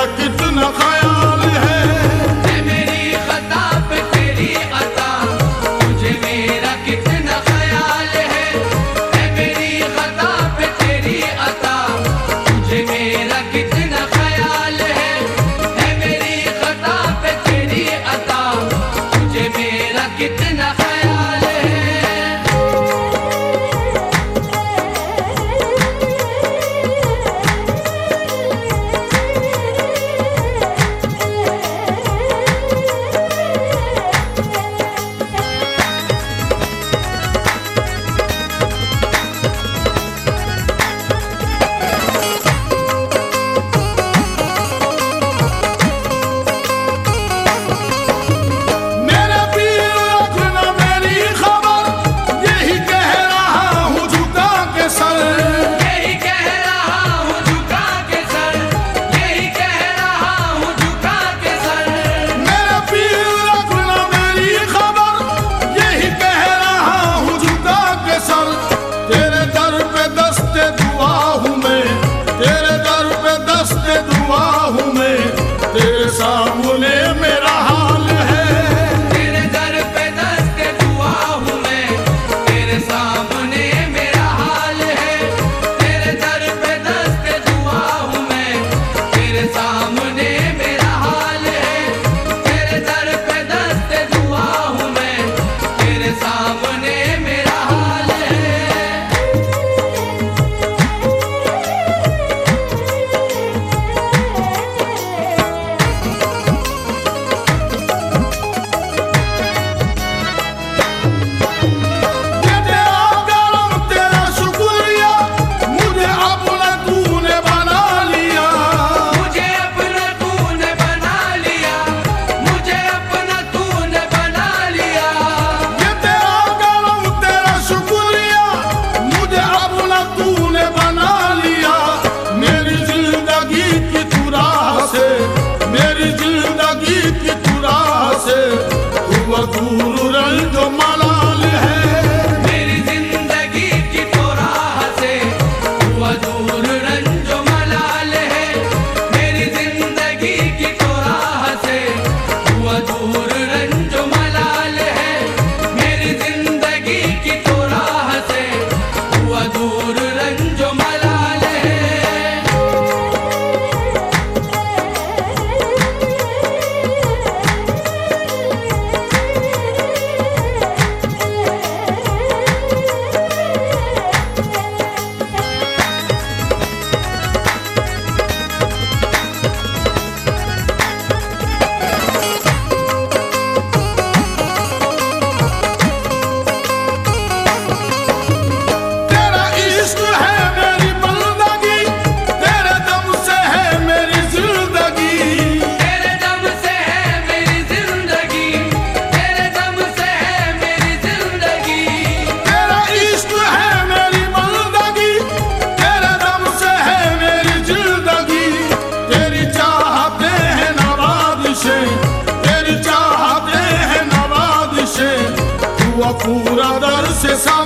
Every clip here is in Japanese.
कितना ख्याल Você sabe.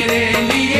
Quiere